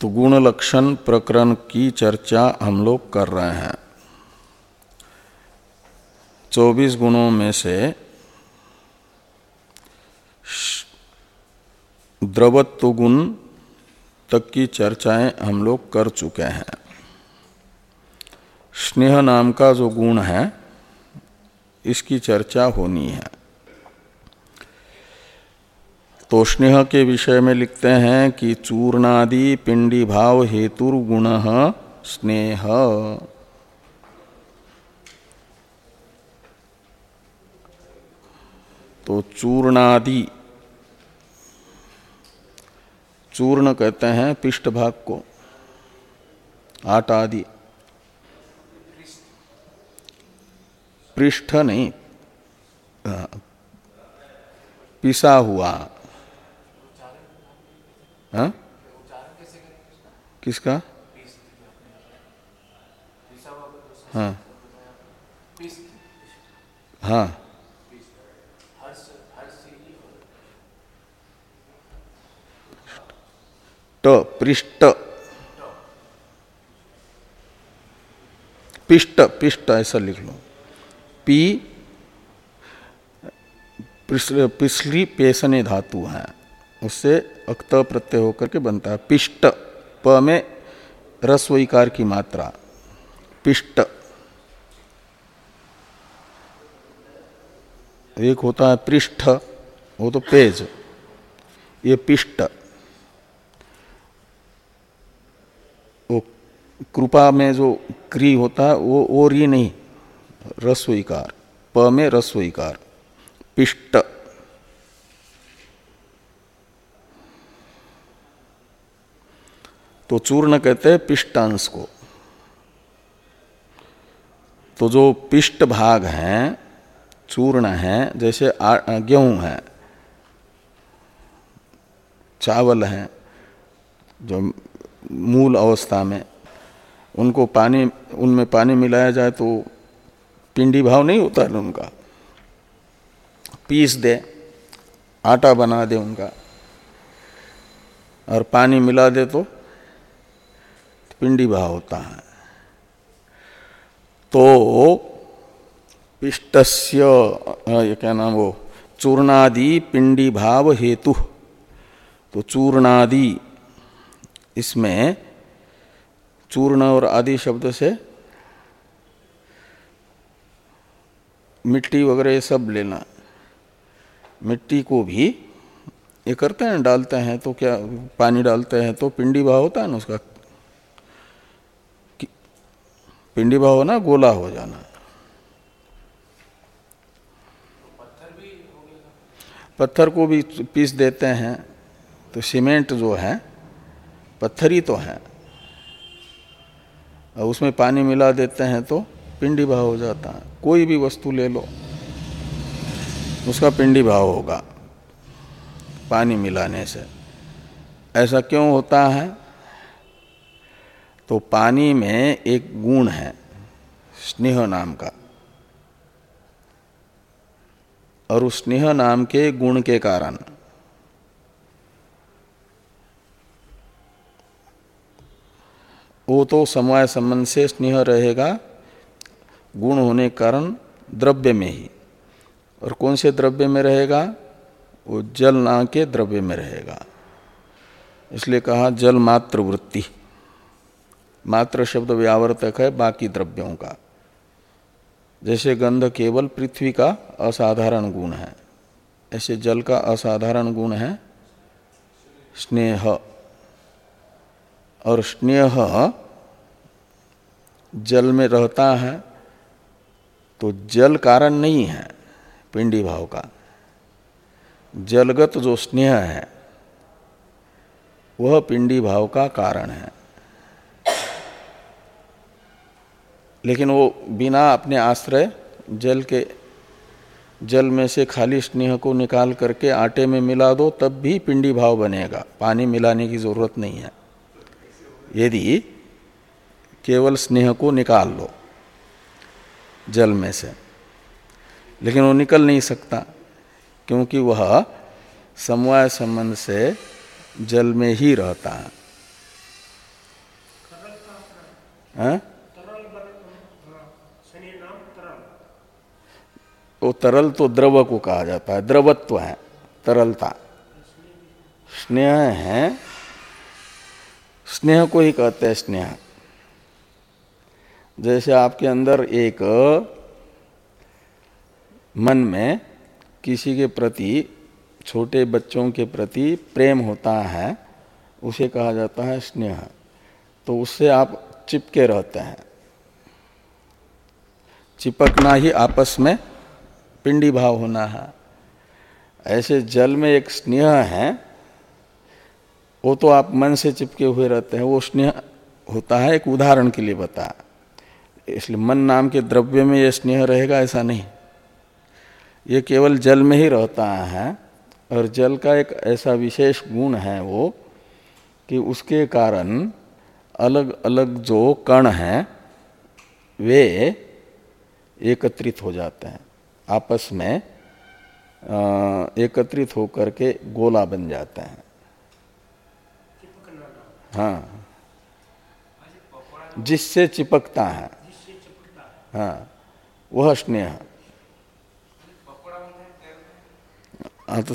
तो गुण लक्षण प्रकरण की चर्चा हम लोग कर रहे हैं। चौबीस गुणों में से द्रवत्व गुण तक की चर्चाएँ हम लोग कर चुके हैं। स्नेह नाम का जो गुण है, इसकी चर्चा होनी है। तो स्नेह के विषय में लिखते हैं कि चूर्णादि पिंडी भाव हेतुर्गुण स्नेह। तो चूर्णादि, चूर्ण कहते हैं पृष्ठ भाग को आट आदि पृष्ठ नहीं पिसा हुआ। हा? किसका? हाँ। हाँ। ट, पृष्ठ। पिष्ट पिष्ट ऐसा लिख लो। पी पिछली पेशने धातु है। उससे अक्त प्रत्यय होकर के बनता है। पिष्ट, प में रस्विकार की मात्रा। पिष्ट। एक होता है पृष्ठ, वो तो पेज। ये पिष्ट। वो कृपा में जो क्री होता है, वो और ही नहीं, रस्विकार। प में रस्विकार। पिष्ट। तो चूर्ण कहते हैं पिष्टांश को। तो जो पिष्ट भाग हैं, चूर्ण है, जैसे गेहूँ है, चावल है, जो मूल अवस्था में, उनको पानी, उनमें पानी मिलाया जाए तो पिंडी भाव नहीं होता है उनका। पीस दे, आटा बना दे उनका, और पानी मिला दे तो पिंडी भाव होता है। तो पिष्टस्य ये क्या नाम वो? चूर्णादि पिंडी भाव हेतु। तो चूर्णादि, इसमें चूर्ण और आदि शब्द से मिट्टी वगैरह ये सब लेना। मिट्टी को भी ये करते हैं, डालते हैं तो क्या पानी डालते हैं तो पिंडी भाव होता है ना उसका? पिंडी भाव ना, गोला हो जाना। पत्थर को भी पीस देते हैं तो सीमेंट जो है, पत्थर ही तो है। और उसमें पानी मिला देते हैं तो पिंडी भाव हो जाता है। कोई भी वस्तु ले लो, उसका पिंडी भाव होगा, पानी मिलाने से। ऐसा क्यों होता है? तो पानी में एक गुण है, स्नेह नाम का। और उस स्नेह नाम के गुण के कारण। वो तो समय संबंध से स्नेह रहेगा, गुण होने के कारण द्रव्य में ही। और कौन से द्रव्य में रहेगा? वो जल ना के द्रव्य में रहेगा। इसलिए कहा जल मात्र वृत्ति। मात्र शब्द व्यावर्तक है बाकी द्रव्यों का। जैसे गंध केवल पृथ्वी का असाधारण गुण है। ऐसे जल का असाधारण गुण है स्नेह। और स्नेह जल में रहता है तो जल कारण नहीं है पिंडी भाव का। जलगत जो स्नेह है, वह पिंडी भाव का कारण है। लेकिन वो बिना अपने आश्रय जल के, जल में से खाली स्नेह को निकाल करके आटे में मिला दो, तब भी पिंडी भाव बनेगा। पानी मिलाने की ज़रूरत नहीं है। यदि केवल स्नेह को निकाल लो जल में से, लेकिन वो निकल नहीं सकता, क्योंकि वह समवाय संबंध से जल में ही रहता है। वो तरल तो द्रव को कहा जाता है, द्रवत्व है, तरलता। स्नेह है, स्नेह को ही कहते हैं स्नेह। जैसे आपके अंदर एक मन में किसी के प्रति, छोटे बच्चों के प्रति प्रेम होता है, उसे कहा जाता है स्नेह। तो उससे आप चिपके रहते हैं। चिपकना ही आपस में पिंडी भाव होना है। ऐसे जल में एक स्नेह है, वो तो आप मन से चिपके हुए रहते हैं, वो स्नेह होता है, एक उदाहरण के लिए बता। इसलिए मन नाम के द्रव्य में ये स्नेह रहेगा, ऐसा नहीं। ये केवल जल में ही रहता है, और जल का एक ऐसा विशेष गुण है वो, कि उसके कारण अलग अलग जो कण हैं, वे एकत्रित हो जाते हैं। आपस में एकत्रित होकर के गोला बन जाते हैं। हाँ। जिससे चिपकता है। हाँ। वह स्नेह। हाँ तो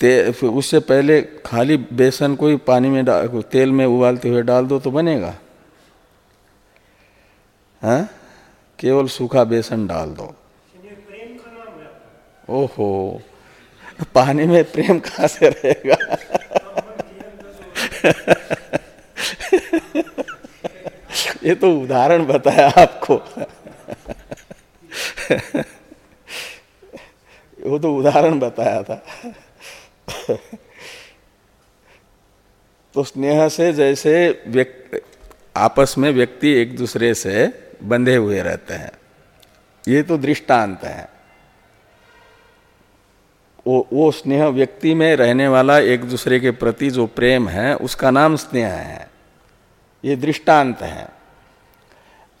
ते, उससे पहले खाली बेसन को ही पानी में डाल तेल में उबालते हुए डाल दो तो बनेगा। हाँ? केवल सूखा बेसन डाल दो। ओहो। पानी में प्रेम कहा से रहेगा? ये तो उदाहरण बताया आपको। वो तो उदाहरण बताया था। तो स्नेह से जैसे व्यक्ति आपस में व्यक्ति एक दूसरे से बंधे हुए रहते हैं। ये तो दृष्टांत है। वो वो स्नेह व्यक्ति में रहने वाला एक दूसरे के प्रति जो प्रेम है, उसका नाम स्नेह है। ये दृष्टांत है।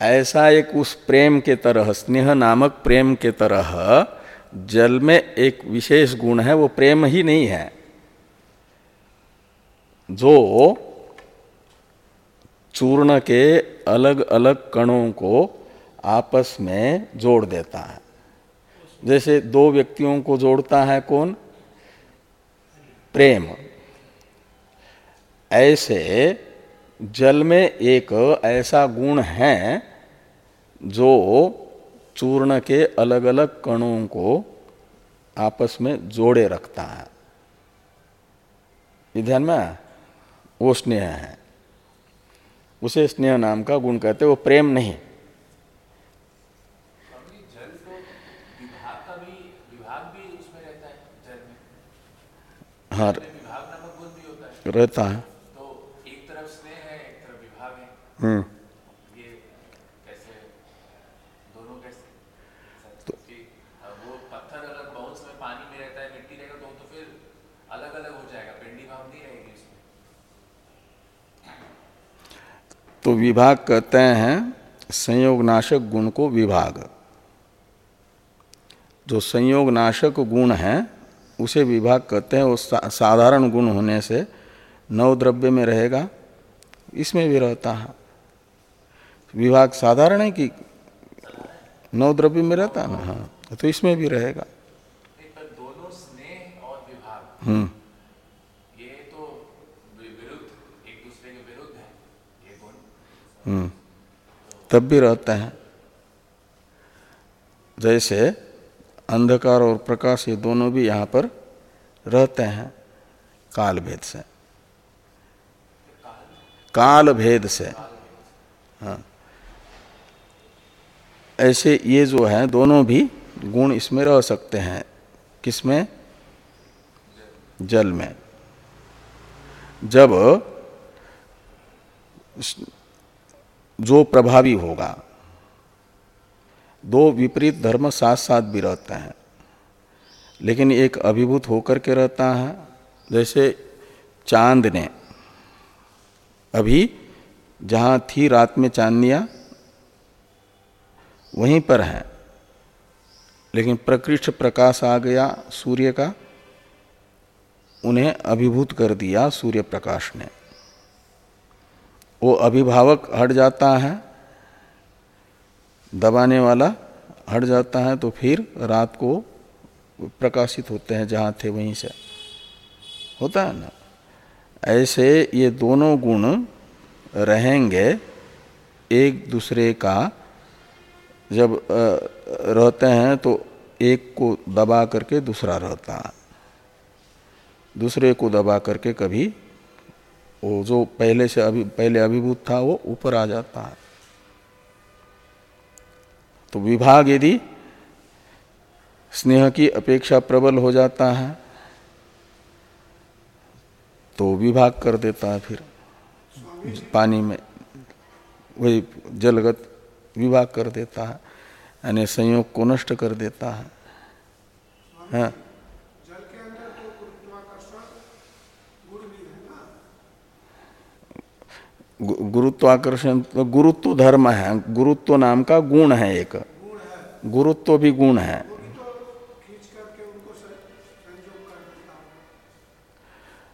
ऐसा एक उस प्रेम के तरह, स्नेह नामक प्रेम के तरह, जल में एक विशेष गुण है, वो प्रेम ही नहीं है। जो चूर्ण के अलग अलग कणों को आपस में जोड़ देता है। जैसे दो व्यक्तियों को जोड़ता है कौन? प्रेम। ऐसे जल में एक ऐसा गुण है जो चूर्ण के अलग अलग कणों को आपस में जोड़े रखता है। ध्यान में वो स्नेह है। उसे स्नेह नाम का गुण कहते हैं, वो प्रेम नहीं। हाँ रहता है। तो एक तरफ़ स्नेह है एक तरफ़ विभाग है। हम्म। ये कैसे दोनों कैसे? तो वो पत्थर अलग बहुत समय पानी में रहता है मिट्टी रहेगा तो तो फिर अलग अलग हो जाएगा पिंडी भाव नहीं रहेगी इसमें तो विभाग कहते हैं संयोग नाशक गुण को विभाग। जो संयोग नाशक गुण है उसे विभाग कहते हैं वो सा, साधारण गुण होने से नव द्रव्य में रहेगा इसमें भी रहता है। विभाग साधारण है कि नव द्रव्य में रहता है? ना हाँ तो इसमें भी रहेगा। दोनों स्नेह और विभाग। हम्म। ये तो विरुद्ध एक दूसरे के विरुद्ध है ये गुण। हम्म। तब भी रहता है। जैसे अंधकार और प्रकाश ये दोनों भी यहाँ पर रहते हैं काल भेद से। काल भेद से। हाँ। ऐसे ये जो है, दोनों भी गुण इसमें रह सकते हैं। किसमें जल में। जब जो प्रभावी होगा दो विपरीत धर्म साथ साथ भी रहते हैं। लेकिन एक अभिभूत होकर के रहता है, जैसे चाँद ने। अभी जहाँ थी रात में चांदनिया, वहीं पर है। लेकिन प्रकृष्ट प्रकाश आ गया सूर्य का, उन्हें अभिभूत कर दिया सूर्य प्रकाश ने। वो अभिभावक हट जाता है दबाने वाला हट जाता है तो फिर रात को प्रकाशित होते हैं, जहाँ थे वहीं से। होता है ना? ऐसे ये दोनों गुण रहेंगे एक दूसरे का। जब रहते हैं तो एक को दबा करके दूसरा रहता है। दूसरे को दबा करके कभी वो जो पहले से अभी, पहले अभिभूत था वो ऊपर आ जाता है। तो विभाग यदि स्नेह की अपेक्षा प्रबल हो जाता है तो विभाग कर देता है फिर। पानी में वही जलगत विभाग कर देता है, यानी संयोग को नष्ट कर देता है। हाँ। गुरुत्वाकर्षण तो गुरुत्व धर्म है, गुरुत्व नाम का गुण है एक। गुरुत्व भी गुण है।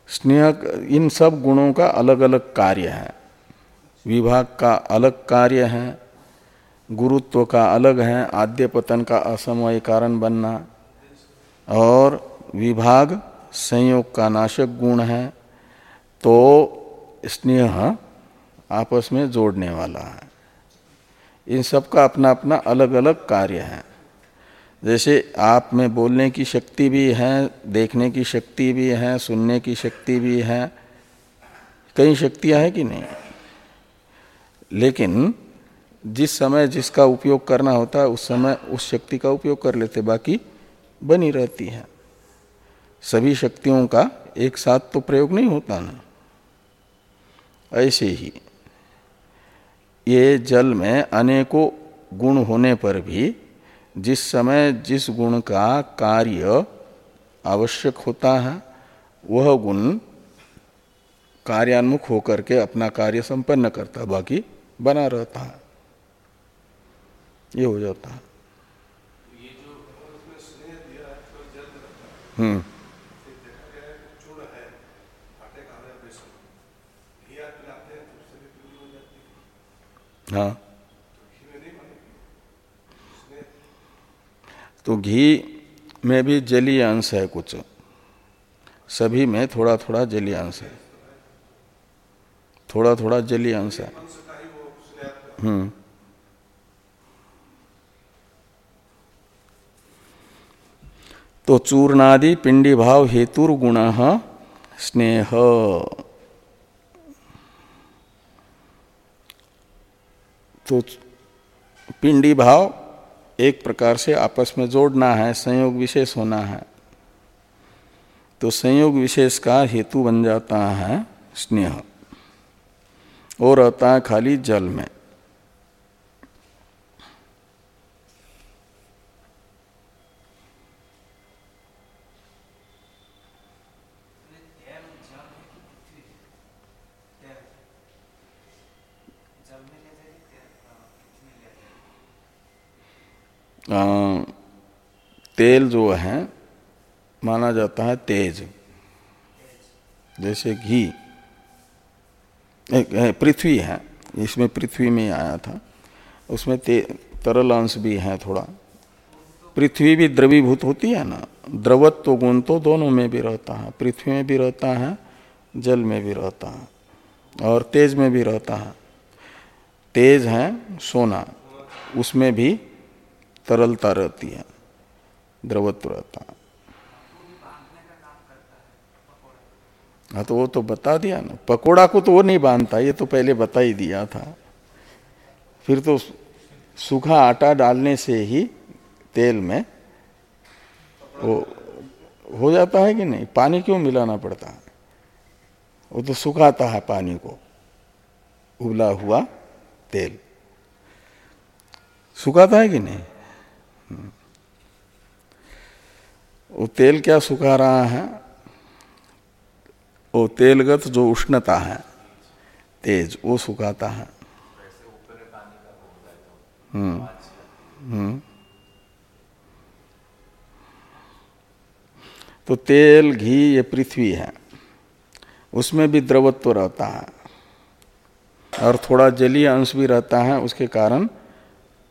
स्नेह इन सब गुणों का अलग अलग कार्य है। विभाग का अलग कार्य है, गुरुत्व का अलग है आद्य पतन का असमय कारण बनना, और विभाग संयोग का नाशक गुण है तो स्नेह आपस में जोड़ने वाला है। इन सब का अपना अपना अलग अलग कार्य है। जैसे आप में बोलने की शक्ति भी है, देखने की शक्ति भी है, सुनने की शक्ति भी है। कई शक्तियाँ हैं कि नहीं? लेकिन जिस समय जिसका उपयोग करना होता है, उस समय उस शक्ति का उपयोग कर लेते, बाकी बनी रहती है। सभी शक्तियों का एक साथ तो प्रयोग नहीं होता ना। ऐसे ही ये जल में अनेकों गुण होने पर भी जिस समय जिस गुण का कार्य आवश्यक होता है वह गुण कार्यान्मुख होकर के अपना कार्य संपन्न करता बाकी बना रहता है। ये हो जाता है। हम्म। हाँ। तो घी में भी जलीय अंश है कुछ। सभी में थोड़ा थोड़ा जलीय अंश है। थोड़ा थोड़ा जलीय अंश है। हम्म। तो चूर्णादि पिंडी भाव हेतुर्गुण स्नेह। तो पिंडी भाव एक प्रकार से आपस में जोड़ना है, संयोग विशेष होना है। तो संयोग विशेष का हेतु बन जाता है स्नेह। और रहता है खाली जल में। तेल जो है माना जाता है तेज। जैसे घी। पृथ्वी है इसमें पृथ्वी में आया था। उसमें ते, तरल अंश भी है थोड़ा। पृथ्वी भी द्रवीभूत होती है ना। द्रवत्व गुण तो दोनों में भी रहता है। पृथ्वी में भी रहता है जल में भी रहता है और तेज में भी रहता है। तेज है सोना उसमें भी तरलता रहती है, द्रवत्व रहता है। हाँ तो वो तो बता दिया ना। पकोड़ा को तो वो नहीं बांधता, ये तो पहले बता ही दिया था। फिर तो सूखा आटा डालने से ही तेल में वो हो जाता है कि नहीं? पानी क्यों मिलाना पड़ता है? वो तो सुखाता है पानी को, उबला हुआ तेल। सुखाता है कि नहीं? वो तेल क्या सुखा रहा है? वो तेलगत जो उष्णता है, तेज, वो सुखाता है। हम्म हम्म। तो तेल, घी, ये पृथ्वी है। उसमें भी द्रवत्व तो रहता है। और थोड़ा जलीय अंश भी रहता है, उसके कारण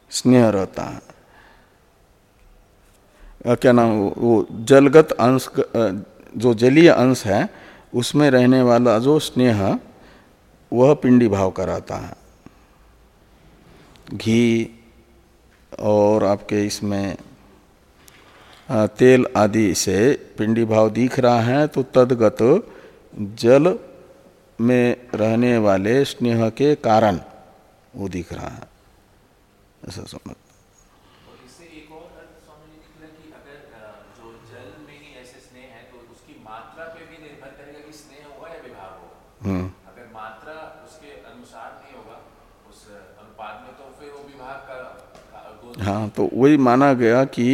स्नेह रहता है। क्या नाम, वो जलगत अंश जो जलीय अंश है, उसमें रहने वाला जो स्नेह, वह पिंडी भाव कराता है। घी और आपके इसमें तेल आदि से पिंडी भाव दिख रहा है तो तदगत जल में रहने वाले स्नेह के कारण वो दिख रहा है। ऐसा समझ अगर मात्रा उसके अनुसार नहीं होगा उस अनुपात में तो फिर वो विभाग का हाँ। तो वही माना गया कि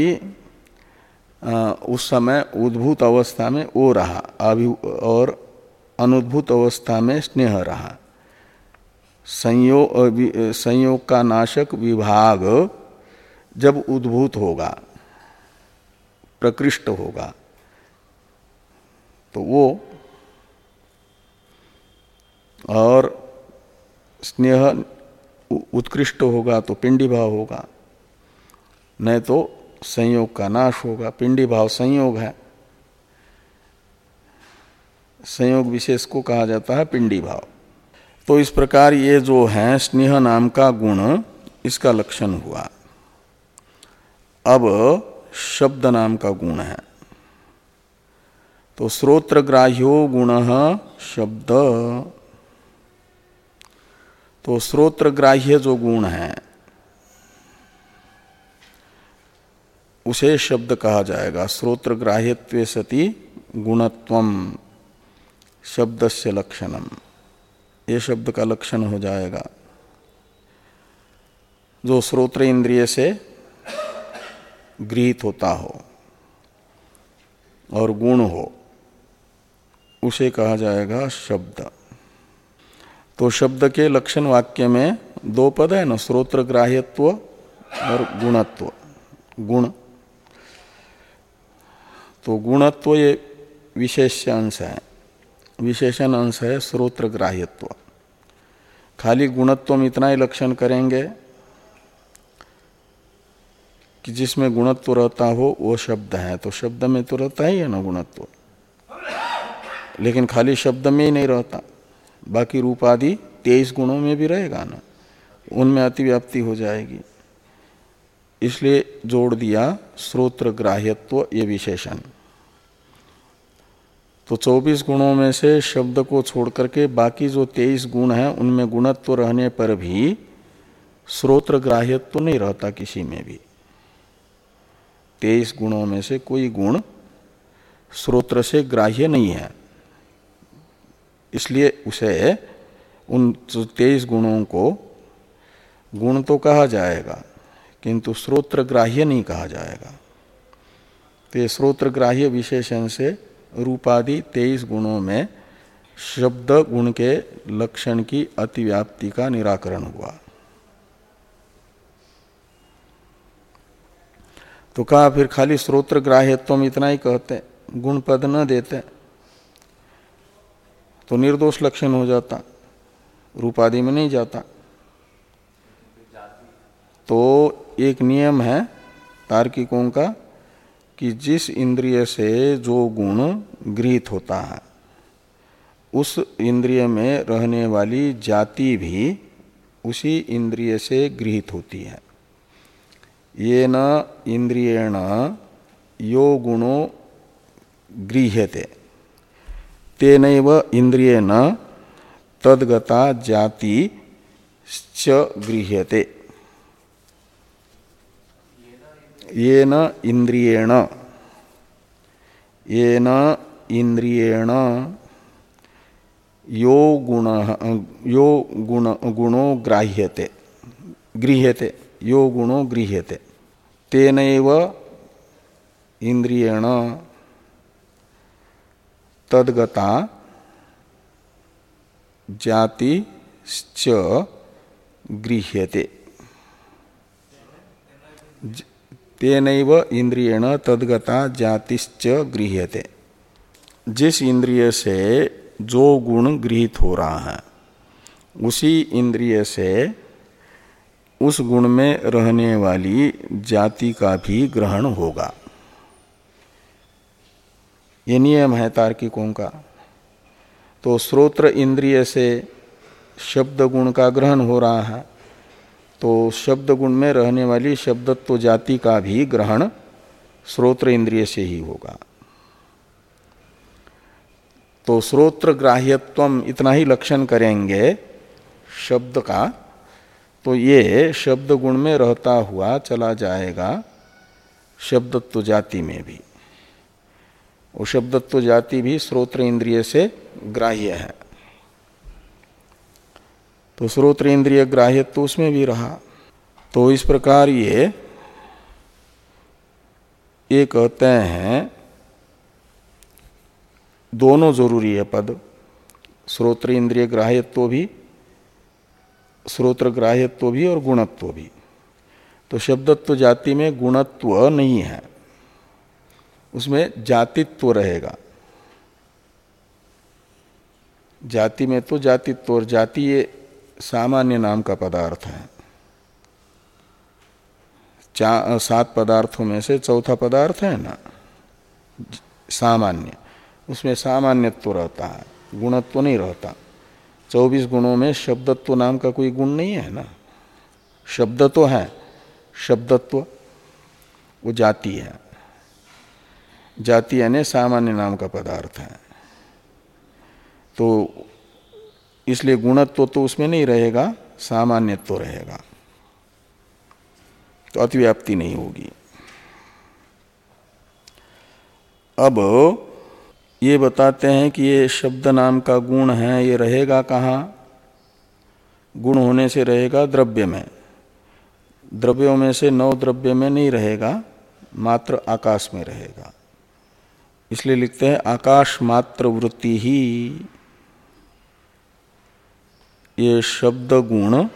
आ, उस समय उद्भूत अवस्था में वो रहा अभि और अनुद्भूत अवस्था में स्नेह रहा। संयोग संयोग का नाशक विभाग जब उद्भूत होगा प्रकृष्ट होगा तो वो और स्नेह उत्कृष्ट होगा तो पिंडी भाव होगा। नहीं तो संयोग का नाश होगा। पिंडी भाव संयोग है। संयोग विशेष को कहा जाता है पिंडी भाव। तो इस प्रकार ये जो है स्नेह नाम का गुण, इसका लक्षण हुआ। अब शब्द नाम का गुण है। तो श्रोत्रग्राह्यो गुण शब्द। तो श्रोत्रग्राह्य जो गुण है, उसे शब्द कहा जाएगा श्रोत्रग्राह्य सती गुणत्व शब्द से लक्षणम ये शब्द का लक्षण हो जाएगा। जो श्रोत्र इंद्रिय से गृहित होता हो और गुण हो, उसे कहा जाएगा शब्द। तो शब्द के लक्षण वाक्य में दो पद है ना, स्रोत्र ग्राह्यत्व और गुणत्व। गुण। तो गुणत्व ये विशेष अंश है। विशेषण अंश है स्रोत्र ग्राह्यत्व। खाली गुणत्व में इतना ही लक्षण करेंगे कि जिसमें गुणत्व रहता हो, वो शब्द है। तो शब्द में तो रहता ही है ना गुणत्व। लेकिन खाली शब्द में ही नहीं रहता। बाकी रूप आदि तेईस गुणों में भी रहेगा ना? उनमें अतिव्याप्ति हो जाएगी। इसलिए जोड़ दिया श्रोत्र ग्राह्यत्व ये विशेषण। तो 24 गुणों में से शब्द को छोड़ करके बाकी जो 23 गुण हैं, उनमें गुणत्व रहने पर भी श्रोत्र ग्राह्यत्व नहीं रहता किसी में भी। 23 गुणों में से कोई गुण श्रोत्र से ग्राह्य नहीं है। इसलिए उसे उन तेईस गुणों को गुण तो कहा जाएगा, किंतु श्रोत्र ग्राह्य नहीं कहा जाएगा। तो ये श्रोत्र ग्राह्य विशेषण से रूपादि तेईस गुणों में शब्द गुण के लक्षण की अतिव्याप्ति का निराकरण हुआ। तो कहा फिर खाली श्रोत्र ग्राह्यत्व में इतना ही कहते गुण पद न देते। तो निर्दोष लक्षण हो जाता, रूपादि में नहीं जाता। तो एक नियम है तार्किकों का कि जिस इंद्रिय से जो गुण गृहित होता है, उस इंद्रिय में रहने वाली जाति भी उसी इंद्रिय से गृहित होती है। ये न इंद्रियण यो गुणो गृह्यते। तेन इंद्रिय न तदगता जाति गृह्यते। ये न इंद्रियण ये न इंद्रियण यो गुण यो गुण, गुणो ग्राह्यते। गृह्यते, यो गुणो गृह्यते। तेन इंद्रियण तदगता जाति गृह्यते। तेन इंद्रियण तदगता जातिश्च गृह्यते। जिस इंद्रिय से जो गुण गृहित हो रहा है, उसी इंद्रिय से उस गुण में रहने वाली जाति का भी ग्रहण होगा। ये नियम है तार्किकों का। तो श्रोत्र इंद्रिय से शब्द गुण का ग्रहण हो रहा है तो शब्द गुण में रहने वाली शब्दत्व जाति का भी ग्रहण श्रोत्र इंद्रिय से ही होगा। तो श्रोत्र ग्राह्यत्व इतना ही लक्षण करेंगे शब्द का तो ये शब्द गुण में रहता हुआ चला जाएगा शब्दत्व जाति में भी। वो शब्दत्व जाति भी श्रोत्र इंद्रिय से ग्राह्य है। तो श्रोत्र इंद्रिय ग्राह्य तो उसमें भी रहा। तो इस प्रकार ये ये कहते हैं, दोनों ज़रूरी है पद। श्रोत्र इंद्रिय ग्राह्यत्व भी, श्रोत्र ग्राह्यत्व भी और गुणत्व भी। तो शब्दत्व जाति में गुणत्व नहीं है। उसमें जातित्व रहेगा। जाति में तो जातित्व और जाति ये सामान्य नाम का पदार्थ है। सात पदार्थों में से चौथा पदार्थ है ना? सामान्य। उसमें सामान्यत्व रहता है, गुणत्व नहीं रहता। चौबीस गुणों में शब्दत्व नाम का कोई गुण नहीं है ना? शब्द तो है, शब्दत्व, वो जाति है। जाति यानी सामान्य नाम का पदार्थ है। तो इसलिए गुणत्व तो उसमें नहीं रहेगा, सामान्यत्व तो रहेगा। तो अतिव्याप्ति नहीं होगी। अब ये बताते हैं कि ये शब्द नाम का गुण है, ये रहेगा कहाँ? गुण होने से रहेगा द्रव्य में। द्रव्यों में से नौ द्रव्य में नहीं रहेगा, मात्र आकाश में रहेगा। इसलिए लिखते हैं आकाश मात्र वृत्ति ही। ये शब्द गुण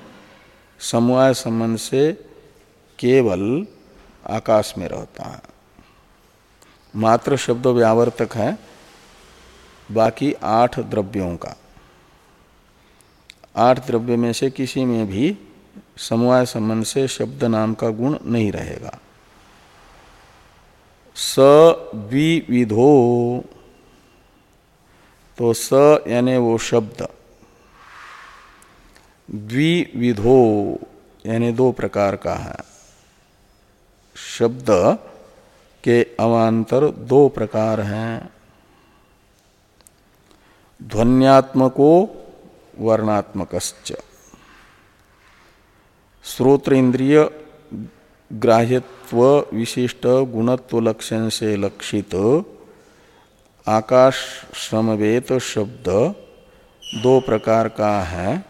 समवाय संबंध से केवल आकाश में रहता है। मात्र शब्द व्यावर्तक है, बाकी आठ द्रव्यों का। आठ द्रव्य में से किसी में भी समवाय संबंध से शब्द नाम का गुण नहीं रहेगा। स विविधो तो स यानी वो शब्द। द्विविधो यानी दो प्रकार का है। शब्द के अवान्तर दो प्रकार हैं। ध्वन्यात्मको वर्णात्मक श्रोत्र इंद्रिय ग्राह्यत्व विशिष्ट गुणत्व लक्षण से लक्षित आकाश श्रमवेत शब्द दो प्रकार का है।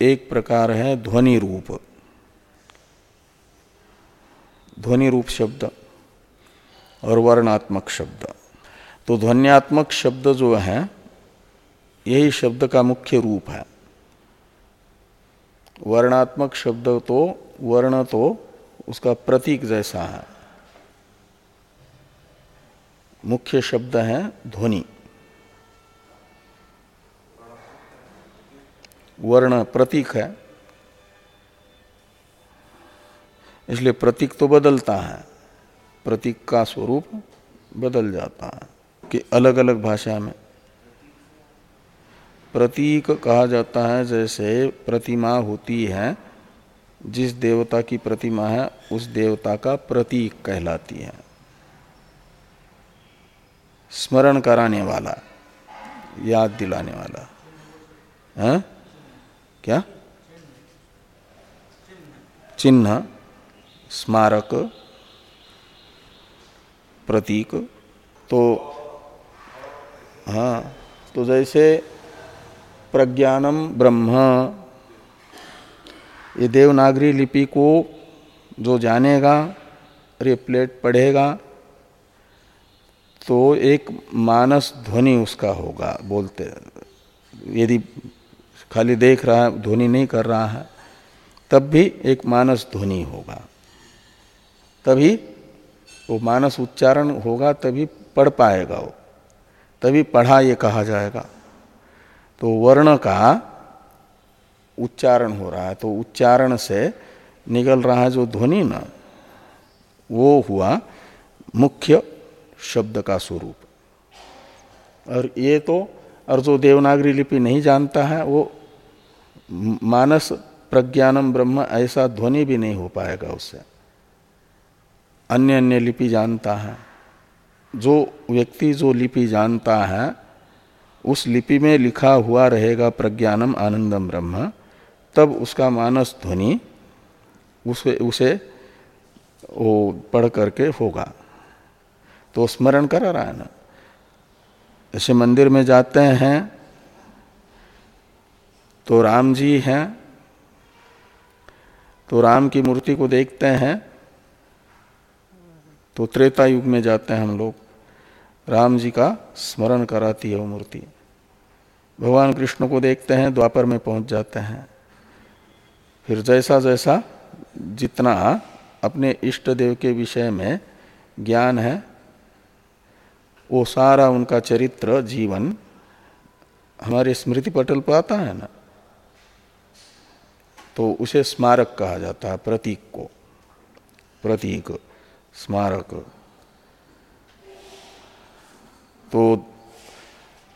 एक प्रकार है ध्वनि रूप ध्वनि रूप शब्द और वर्णात्मक शब्द। तो ध्वन्यात्मक शब्द जो है, यही शब्द का मुख्य रूप है। वर्णात्मक शब्द तो वर्ण तो उसका प्रतीक जैसा है। मुख्य शब्द है ध्वनि। वर्ण प्रतीक है। इसलिए प्रतीक तो बदलता है। प्रतीक का स्वरूप बदल जाता है कि अलग अलग भाषा में। प्रतीक कहा जाता है जैसे प्रतिमा होती है जिस देवता की प्रतिमा है, उस देवता का प्रतीक कहलाती है। स्मरण कराने वाला, याद दिलाने वाला। है? क्या? चिन्ह, स्मारक, प्रतीक। तो हाँ तो जैसे प्रज्ञानम ब्रह्म ये देवनागरी लिपि को जो जानेगा रिप्लेट पढ़ेगा तो एक मानस ध्वनि उसका होगा, बोलते यदि खाली देख रहा है, ध्वनि नहीं कर रहा है, तब भी एक मानस ध्वनि होगा। तभी वो मानस उच्चारण होगा, तभी पढ़ पाएगा वो, तभी पढ़ा ये कहा जाएगा। तो वर्ण का उच्चारण हो रहा है तो उच्चारण से निकल रहा है जो ध्वनि ना, वो हुआ मुख्य शब्द का स्वरूप। और ये तो और जो देवनागरी लिपि नहीं जानता है, वो मानस प्रज्ञानम ब्रह्म ऐसा ध्वनि भी नहीं हो पाएगा उससे। अन्य अन्य लिपि जानता है। जो व्यक्ति जो लिपि जानता है, उस लिपि में लिखा हुआ रहेगा प्रज्ञानम आनंदम ब्रह्म। तब उसका मानस ध्वनि उसे उसे वो पढ़ करके होगा। तो स्मरण करा रहा है ना। ऐसे मंदिर में जाते हैं तो राम जी हैं तो राम की मूर्ति को देखते हैं तो त्रेता युग में जाते हैं हम लोग। राम जी का स्मरण कराती है वो मूर्ति। भगवान कृष्ण को देखते हैं, द्वापर में पहुँच जाते हैं। फिर जैसा जैसा जितना अपने इष्ट देव के विषय में ज्ञान है, वो सारा उनका चरित्र, जीवन हमारे स्मृति पटल पर आता है ना। तो उसे स्मारक कहा जाता है, प्रतीक को। प्रतीक, स्मारक। तो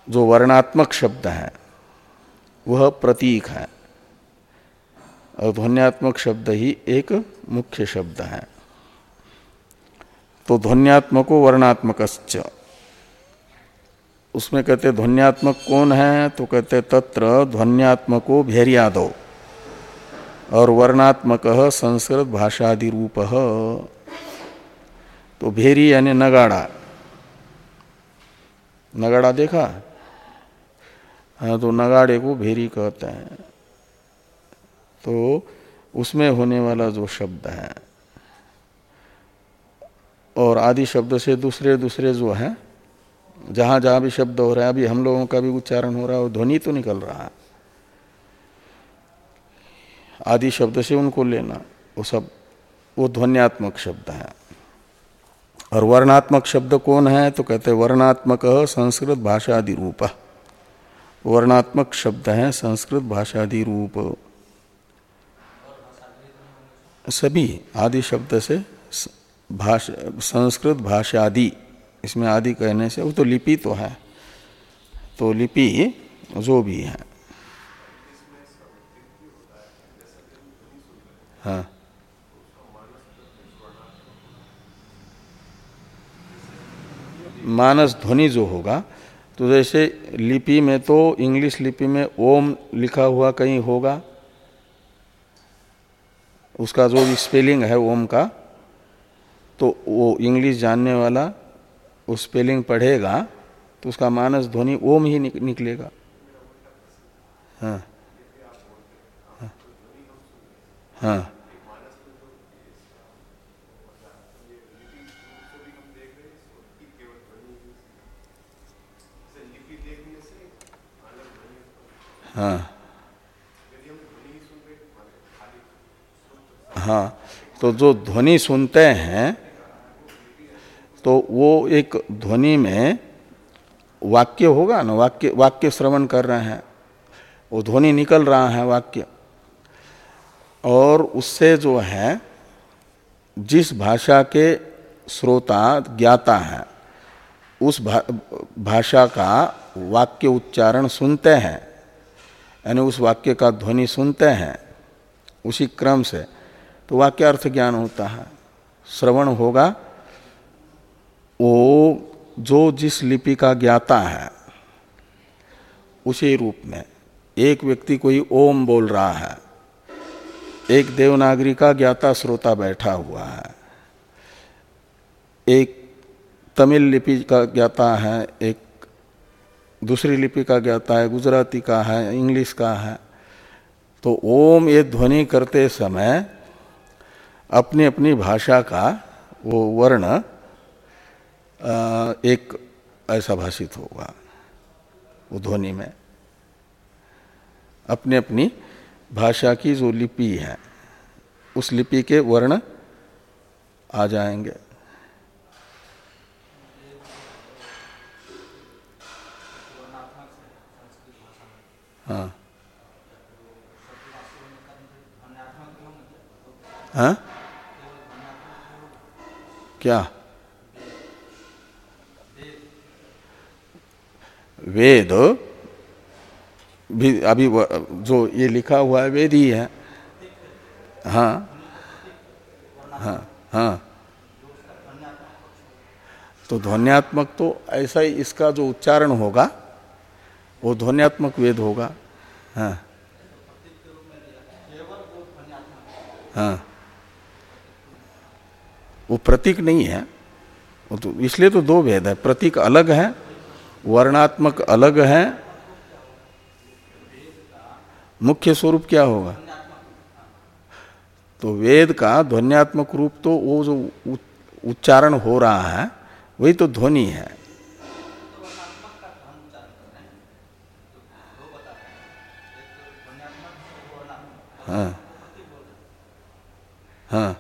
जो वर्णात्मक शब्द है, वह प्रतीक है। और ध्वन्यात्मक शब्द ही एक मुख्य शब्द है। तो ध्वन्यात्मको वर्णात्मक उसमें कहते ध्वन्यात्मक कौन है? तो कहते तत्र ध्वन्यात्मको भेरियादो। और वर्णात्मक संस्कृत भाषादि रूप तो भेरी यानी नगाड़ा। नगाड़ा देखा? हाँ तो नगाड़े को भेरी कहते हैं। तो उसमें होने वाला जो शब्द है, और आदि शब्द से दूसरे दूसरे जो है, जहाँ जहाँ भी शब्द हो रहा है, अभी हम लोगों का भी उच्चारण हो रहा है ध्वनि तो निकल रहा है। आदि शब्द से उनको लेना, वो सब, वो ध्वनियात्मक शब्द है। और वर्णात्मक शब्द कौन है? तो कहते हैं, वर्णात्मक संस्कृत भाषादि रूप। वर्णात्मक शब्द है संस्कृत भाषादि रूप। सभी आदि शब्द से भाषा, संस्कृत भाषा आदि इसमें आदि कहने से, वो तो लिपि तो है। तो लिपि जो भी है। हाँ। मानस ध्वनि जो होगा तो जैसे लिपि में तो इंग्लिश लिपि में ओम लिखा हुआ कहीं होगा उसका जो भी स्पेलिंग है ओम का तो वो इंग्लिश जानने वाला वो स्पेलिंग पढ़ेगा तो उसका मानस ध्वनि ओम ही निक, निकलेगा। हाँ हाँ, हाँ। हाँ। हाँ तो जो ध्वनि सुनते हैं तो वो एक ध्वनि में वाक्य होगा ना वाक्य वाक्य श्रवण कर रहे हैं। वो ध्वनि निकल रहा है वाक्य। और उससे जो है जिस भाषा के श्रोता ज्ञाता है उस भा, भाषा का वाक्य उच्चारण सुनते हैं यानी उस वाक्य का ध्वनि सुनते हैं उसी क्रम से। तो वाक्य अर्थ ज्ञान होता है। श्रवण होगा। वो जो जिस लिपि का ज्ञाता है, उसी रूप में एक व्यक्ति कोई ओम बोल रहा है, एक देवनागरी का ज्ञाता श्रोता बैठा हुआ है, एक तमिल लिपि का ज्ञाता है, एक दूसरी लिपि का ज्ञाता है, गुजराती का है, इंग्लिश का है तो ओम ये ध्वनि करते समय अपनी अपनी भाषा का वो वर्ण एक ऐसा भाषित होगा वो ध्वनि में। अपनी अपनी भाषा की जो लिपि है, उस लिपि के वर्ण आ जाएँगे। हाँ। हाँ? क्या? वेद। भी अभी जो ये लिखा हुआ है, वेद ही है। हाँ। हाँ हाँ। तो ध्वनियात्मक तो ऐसा ही इसका जो उच्चारण होगा, वो ध्वनियात्मक वेद होगा। हाँ। हाँ। वो प्रतीक नहीं है। तो इसलिए तो दो भेद है। प्रतीक अलग है, वर्णात्मक अलग है। मुख्य स्वरूप क्या होगा? तो वेद का ध्वनियात्मक रूप तो वो जो उच्चारण हो रहा है, वही तो ध्वनि है। हाँ। हाँ।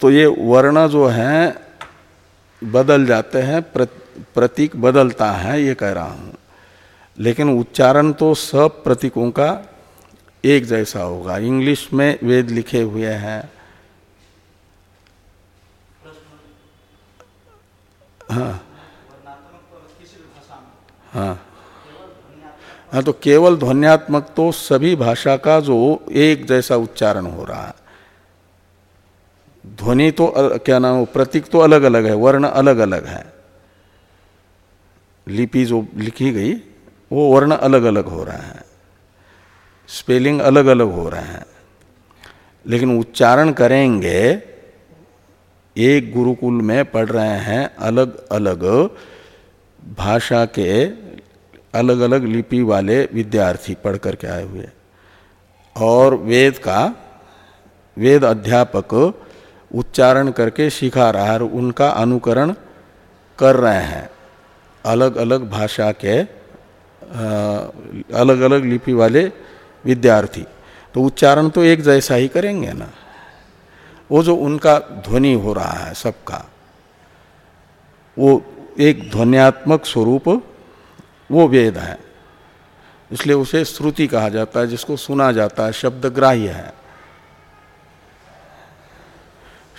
तो ये वर्ण जो है, बदल जाते हैं प्रतीक बदलता है, ये कह रहा हूँ। लेकिन उच्चारण तो सब प्रतीकों का एक जैसा होगा। इंग्लिश में वेद लिखे हुए हैं। हाँ। हाँ। हाँ तो केवल ध्वनियात्मक तो सभी भाषा का जो एक जैसा उच्चारण हो रहा है। ध्वनि तो क्या नाम प्रतीक तो अलग अलग है, वर्ण अलग अलग है। लिपि जो लिखी गई, वो वर्ण अलग अलग हो रहा है। स्पेलिंग अलग अलग हो रहे हैं। लेकिन उच्चारण करेंगे, एक गुरुकुल में पढ़ रहे हैं अलग अलग भाषा के अलग अलग लिपि वाले विद्यार्थी पढ़ करके आए हुए। और वेद का, वेद अध्यापक उच्चारण करके सिखा रहा है उनका अनुकरण कर रहे हैं। अलग अलग भाषा के अलग अलग लिपि वाले विद्यार्थी। तो उच्चारण तो एक जैसा ही करेंगे ना। वो जो उनका ध्वनि हो रहा है सबका, वो एक ध्वनियात्मक स्वरूप, वो वेद है। इसलिए उसे श्रुति कहा जाता है, जिसको सुना जाता है शब्द ग्राह्य है।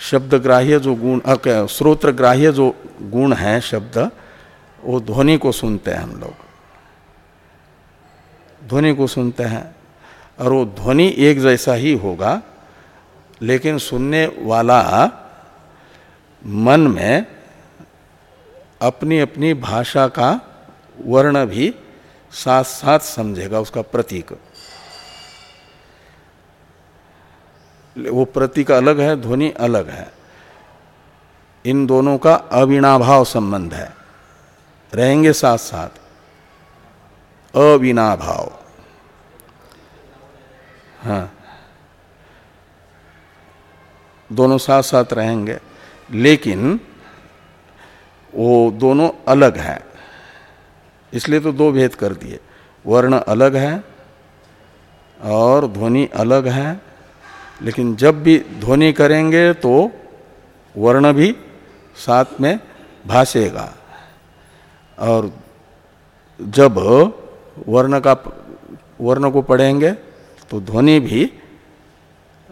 शब्द ग्राह्य जो गुण स्रोत्र ग्राह्य जो गुण है, शब्द, वो ध्वनि को सुनते हैं हम लोग। ध्वनि को सुनते हैं। और वो ध्वनि एक जैसा ही होगा, लेकिन सुनने वाला मन में अपनी अपनी भाषा का वर्ण भी साथ साथ समझेगा, उसका प्रतीक। वो प्रतीक अलग है, ध्वनि अलग है। इन दोनों का अविनाभाव संबंध है। रहेंगे साथ साथ अविनाभाव। हाँ। दोनों साथ साथ रहेंगे, लेकिन वो दोनों अलग है। इसलिए तो दो भेद कर दिए। वर्ण अलग है और ध्वनि अलग है। लेकिन जब भी ध्वनि करेंगे तो वर्ण भी साथ में भाषेगा और जब वर्ण का वर्ण को पढ़ेंगे तो ध्वनि भी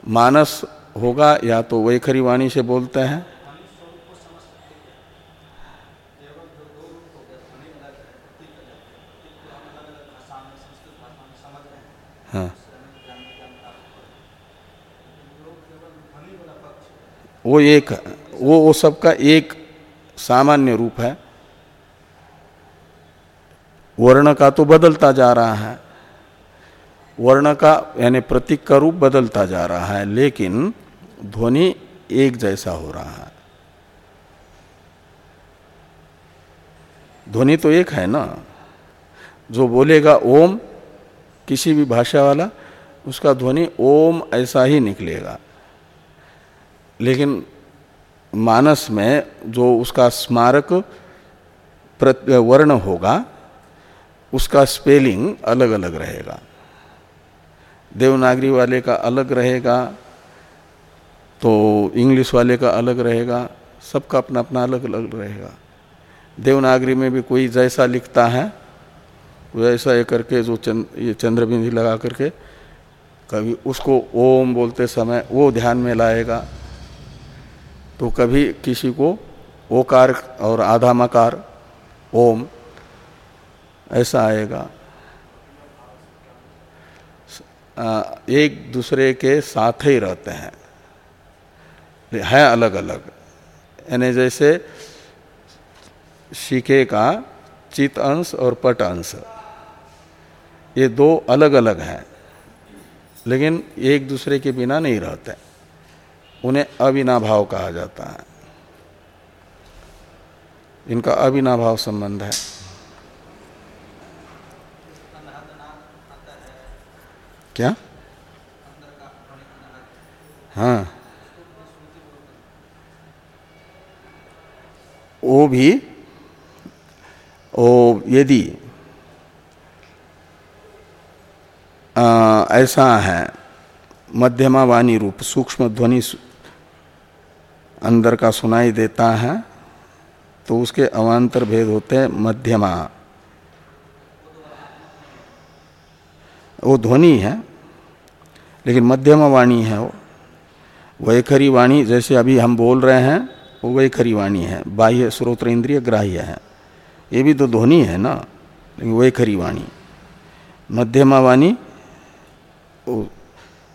मानस होगा या तो वैखरी वाणी से बोलते हाँ। वो एक, वो वो सबका एक सामान्य रूप है। वर्ण का तो बदलता जा रहा है। वर्ण का यानी प्रतीक का रूप बदलता जा रहा है, लेकिन ध्वनि एक जैसा हो रहा है। ध्वनि तो एक है ना। जो बोलेगा ओम, किसी भी भाषा वाला, उसका ध्वनि ओम ऐसा ही निकलेगा। लेकिन मानस में जो उसका स्मारक वर्ण होगा उसका स्पेलिंग अलग अलग रहेगा। देवनागरी वाले का अलग रहेगा तो इंग्लिश वाले का अलग रहेगा सबका अपना अपना अलग अलग रहेगा। देवनागरी में भी कोई जैसा लिखता है वैसा ये करके जो चंद, ये चंद्रबिंदी लगा करके कभी उसको ओम बोलते समय वो ध्यान में लाएगा। तो कभी किसी को ओकार और आधा मकार ओम, ऐसा आएगा। एक दूसरे के साथ ही रहते हैं। है अलग अलग यानी जैसे शिके का चित अंश और पट अंश। ये दो अलग अलग हैं। लेकिन एक दूसरे के बिना नहीं रहते। उन्हें अविनाभाव कहा जाता है। इनका अविनाभाव संबंध है। क्या? हाँ। वो भी ओ यदि ऐसा है मध्यमा वाणी रूप, सूक्ष्म ध्वनि अंदर का सुनाई देता है तो उसके अवान्तर भेद होते हैं मध्यमा। वो ध्वनि है, लेकिन मध्यमा वाणी है वो। वैखरी वाणी, जैसे अभी हम बोल रहे हैं, वो वैखरी वाणी है, बाह्य स्रोत्र इंद्रिय ग्राह्य है। ये भी तो ध्वनि है ना, लेकिन वैखरी वाणी। मध्यमा वाणी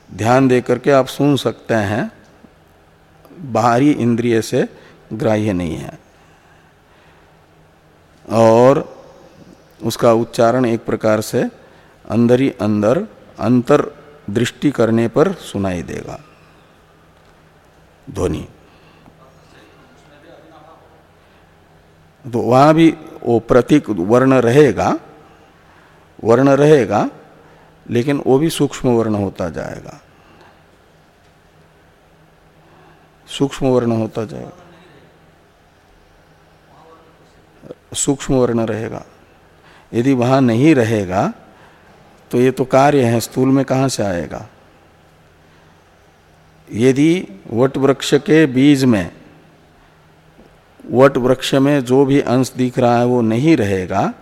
ध्यान दे करके आप सुन सकते हैं बाहरी इंद्रिय से ग्राह्य नहीं है। और उसका उच्चारण एक प्रकार से अंदर ही अंदर अंतर दृष्टि करने पर सुनाई देगा। ध्वनि। तो वहाँ भी वो प्रतीक वर्ण रहेगा वर्ण रहेगा, लेकिन वो भी सूक्ष्म वर्ण होता जाएगा। सूक्ष्म वर्ण होता जाएगा। सूक्ष्म वर्ण रहेगा। यदि वहाँ नहीं रहेगा तो ये तो कार्य है, स्थूल में कहाँ से आएगा? यदि वट वृक्ष के बीज में वट वृक्ष में जो भी अंश दिख रहा है वो नहीं रहेगा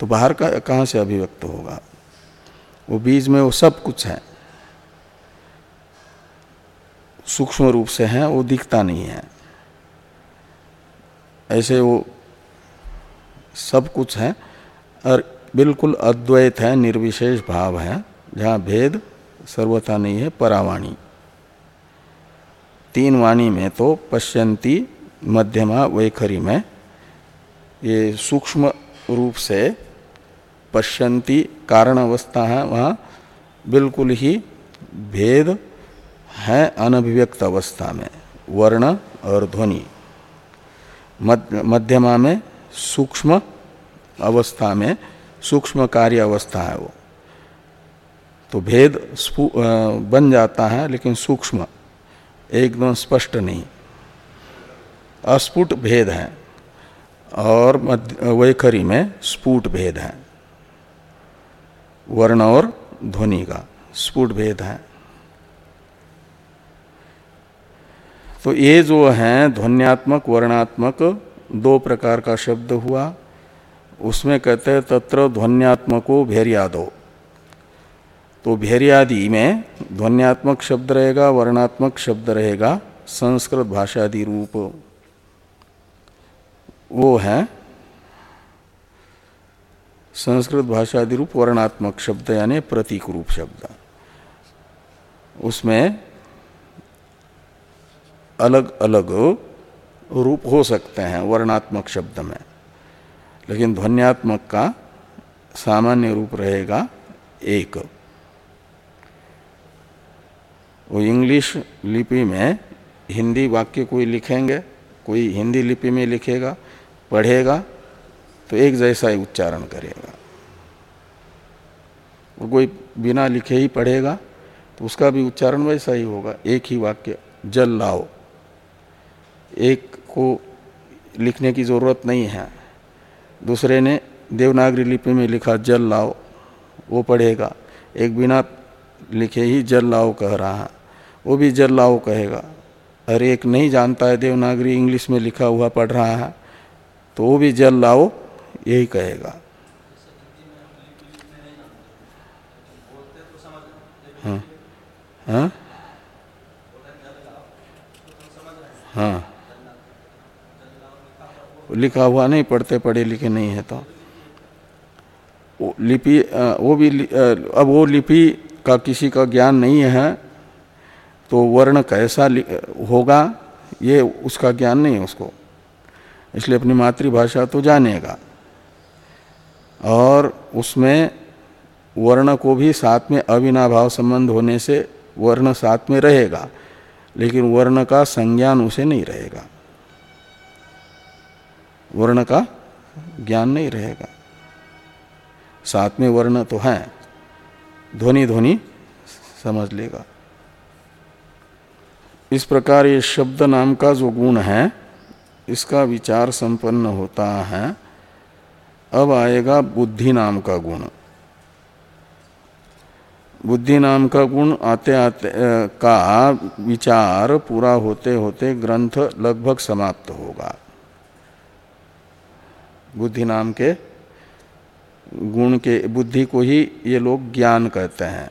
तो बाहर का कहाँ से अभिव्यक्त होगा? वो बीज में वो सब कुछ है। सूक्ष्म रूप से है, वो दिखता नहीं है। ऐसे वो सब कुछ है, और बिल्कुल अद्वैत है, निर्विशेष भाव है, जहाँ भेद सर्वथा नहीं है, परावाणी। तीन वाणी में तो पश्यंती, मध्यमा, वैखरी में ये सूक्ष्म रूप से पश्यंती, कारण अवस्था है, वहाँ बिल्कुल ही भेद है अनभिव्यक्त अवस्था में, वर्ण और ध्वनि। मध्यमा में सूक्ष्म अवस्था में सूक्ष्म कार्य अवस्था है वो। तो भेद बन जाता है, लेकिन सूक्ष्म, एकदम स्पष्ट नहीं। अस्फुट भेद है और वैखरी में स्फुट भेद है। वर्ण और ध्वनि का स्फुट भेद है। तो ये जो है ध्वनियात्मक, वर्णात्मक, दो प्रकार का शब्द हुआ। उसमें कहते हैं, तत्र ध्वनियात्मको भैर्यादो। तो भैर्यादि में ध्वनियात्मक शब्द रहेगा, वर्णात्मक शब्द रहेगा, संस्कृत भाषादि रूप। वो है संस्कृत भाषादि रूप, वर्णात्मक शब्द, यानी प्रतीक रूप शब्द। उसमें अलग अलग रूप हो सकते हैं वर्णात्मक शब्द में। लेकिन ध्वनियात्मक का सामान्य रूप रहेगा एक। वो इंग्लिश लिपि में हिंदी वाक्य कोई लिखेंगे, कोई हिंदी लिपि में लिखेगा, पढ़ेगा तो एक जैसा ही उच्चारण करेगा। वो कोई बिना लिखे ही पढ़ेगा तो उसका भी उच्चारण वैसा ही होगा, एक ही वाक्य, जल लाओ। एक को लिखने की ज़रूरत नहीं है। दूसरे ने देवनागरी लिपि में लिखा, जल लाओ, वो पढ़ेगा। एक बिना लिखे ही जल लाओ कह रहा है। वो भी जल लाओ कहेगा। और एक नहीं जानता है, देवनागरी इंग्लिश में लिखा हुआ पढ़ रहा है तो वो भी जल लाओ यही कहेगा। हाँ। हाँ? हाँ। लिखा हुआ नहीं, पढ़ते पढ़े लिखे नहीं है तो। लिपि वो भी अब वो लिपि का किसी का ज्ञान नहीं है तो वर्ण कैसा होगा, ये उसका ज्ञान नहीं है उसको। इसलिए अपनी मातृभाषा तो जानेगा। और उसमें वर्ण को भी साथ में अविनाभाव संबंध होने से वर्ण साथ में रहेगा, लेकिन वर्ण का संज्ञान उसे नहीं रहेगा। वर्ण का ज्ञान नहीं रहेगा। साथ में वर्ण तो है, ध्वनि ध्वनि समझ लेगा। इस प्रकार ये शब्द नाम का जो गुण है, इसका विचार संपन्न होता है। अब आएगा बुद्धि नाम का गुण। बुद्धि नाम का गुण आते आते का विचार पूरा होते होते ग्रंथ लगभग समाप्त होगा। बुद्धि नाम के गुण के, बुद्धि को ही ये लोग ज्ञान कहते हैं।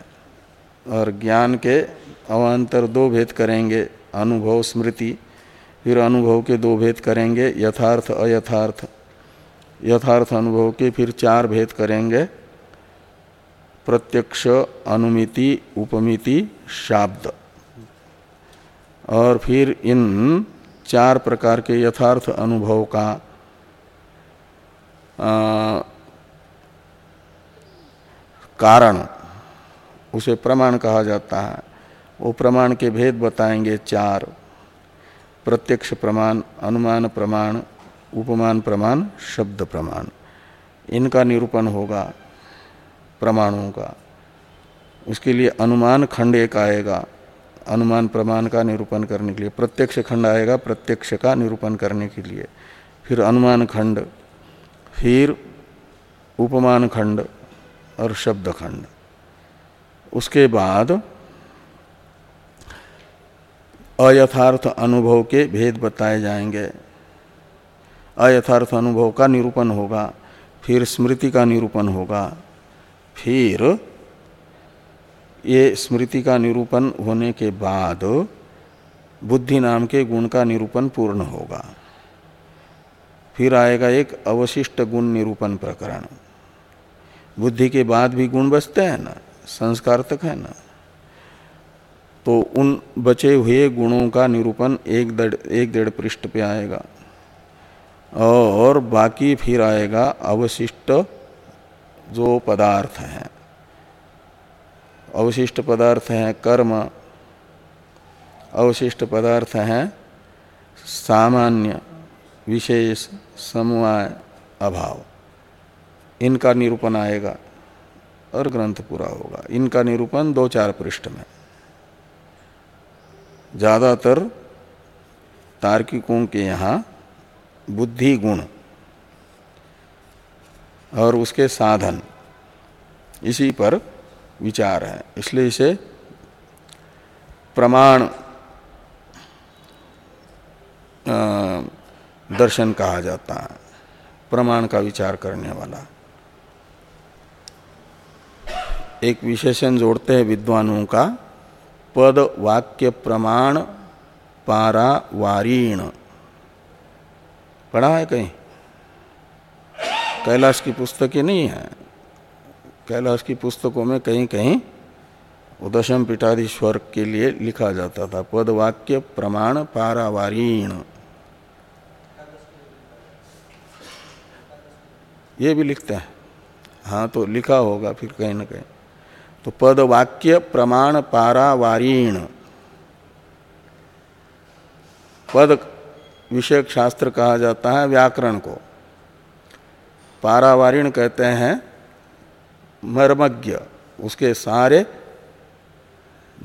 और ज्ञान के अवान्तर दो भेद करेंगे, अनुभव, स्मृति। फिर अनुभव के दो भेद करेंगे, यथार्थ, अयथार्थ। यथार्थ अनुभव के फिर चार भेद करेंगे, प्रत्यक्ष, अनुमिति, उपमिति, शाब्द। और फिर इन चार प्रकार के यथार्थ अनुभव का कारण, उसे प्रमाण कहा जाता है। वो प्रमाण के भेद बताएँगे चार। प्रत्यक्ष प्रमाण, अनुमान प्रमाण, उपमान प्रमाण, शब्द प्रमाण। इनका निरूपण होगा प्रमाणों का। उसके लिए अनुमान खंड एक आएगा। अनुमान प्रमाण का निरूपण करने के लिए, प्रत्यक्ष खंड आएगा प्रत्यक्ष का निरूपण करने के लिए। फिर अनुमान खंड फिर उपमान खंड और शब्द खंड। उसके बाद अयथार्थ अनुभव के भेद बताए जाएँगे। अयथार्थ अनुभव का निरूपण होगा, फिर स्मृति का निरूपण होगा, फिर ये स्मृति का निरूपण होने के बाद बुद्धि नाम के गुण का निरूपण पूर्ण होगा। फिर आएगा एक अवशिष्ट गुण निरूपण प्रकरण। बुद्धि के बाद भी गुण बचते हैं ना संस्कार तक है ना। तो उन बचे हुए गुणों का निरूपण एक डेढ़ एक डेढ़ पृष्ठ पे आएगा। और बाकी फिर आएगा अवशिष्ट जो पदार्थ हैं। अवशिष्ट पदार्थ हैं कर्म, अवशिष्ट पदार्थ हैं सामान्य। विशेष समवाय अभाव। इनका निरूपण आएगा और ग्रंथ पूरा होगा। इनका निरूपण दो चार पृष्ठ में। ज़्यादातर तार्किकों के यहाँ बुद्धि गुण और उसके साधन इसी पर विचार है। इसलिए इसे प्रमाण दर्शन कहा जाता है, प्रमाण का विचार करने वाला। एक विशेषण जोड़ते हैं विद्वानों का, पद वाक्य प्रमाण पारा वारीण पढ़ा है कहीं? कैलाश की पुस्तकें नहीं है। कैलाश की पुस्तकों में कहीं कहीं दशम पीठाधीश्वर के लिए लिखा जाता था, पद वाक्य प्रमाण पारावारीण। ये भी लिखते हैं। हाँ तो लिखा होगा फिर कहीं ना कहीं। तो पद वाक्य प्रमाण पारावारीण। पद विषयक शास्त्र कहा जाता है व्याकरण को। पारावारीण कहते हैं मर्मज्ञ उसके सारे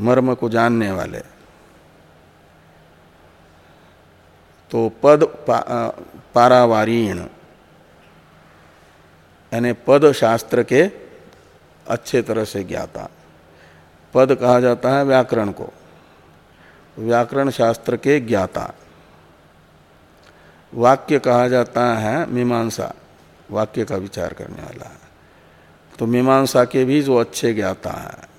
मर्म को जानने वाले। तो पद पा, पारावारीण। यानी पद शास्त्र के अच्छे तरह से ज्ञाता। पद कहा जाता है व्याकरण को। व्याकरण शास्त्र के ज्ञाता। वाक्य कहा जाता है मीमांसा। वाक्य का विचार करने वाला है। तो मीमांसा के भी जो अच्छे ज्ञाता है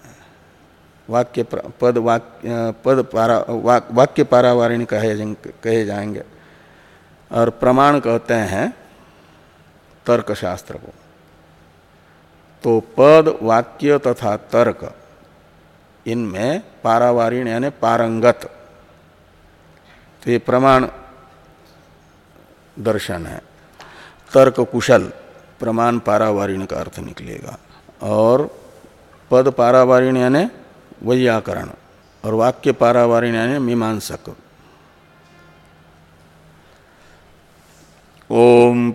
वाक्य पद वाक्य पद पारा वाक, वाक्य पारावारिणी कहे कहे जाएँगे। और प्रमाण कहते हैं तर्क शास्त्र को तो पद, वाक्य तथा तर्क, इनमें पारावारिण यानी पारंगत। तो ये प्रमाण दर्शन है। तर्क कुशल प्रमाण पारावारिण का अर्थ निकलेगा। और पद पारावारिण यानी वैयाकरण, और वाक्य पारावारिण यानी मीमांसक। ओम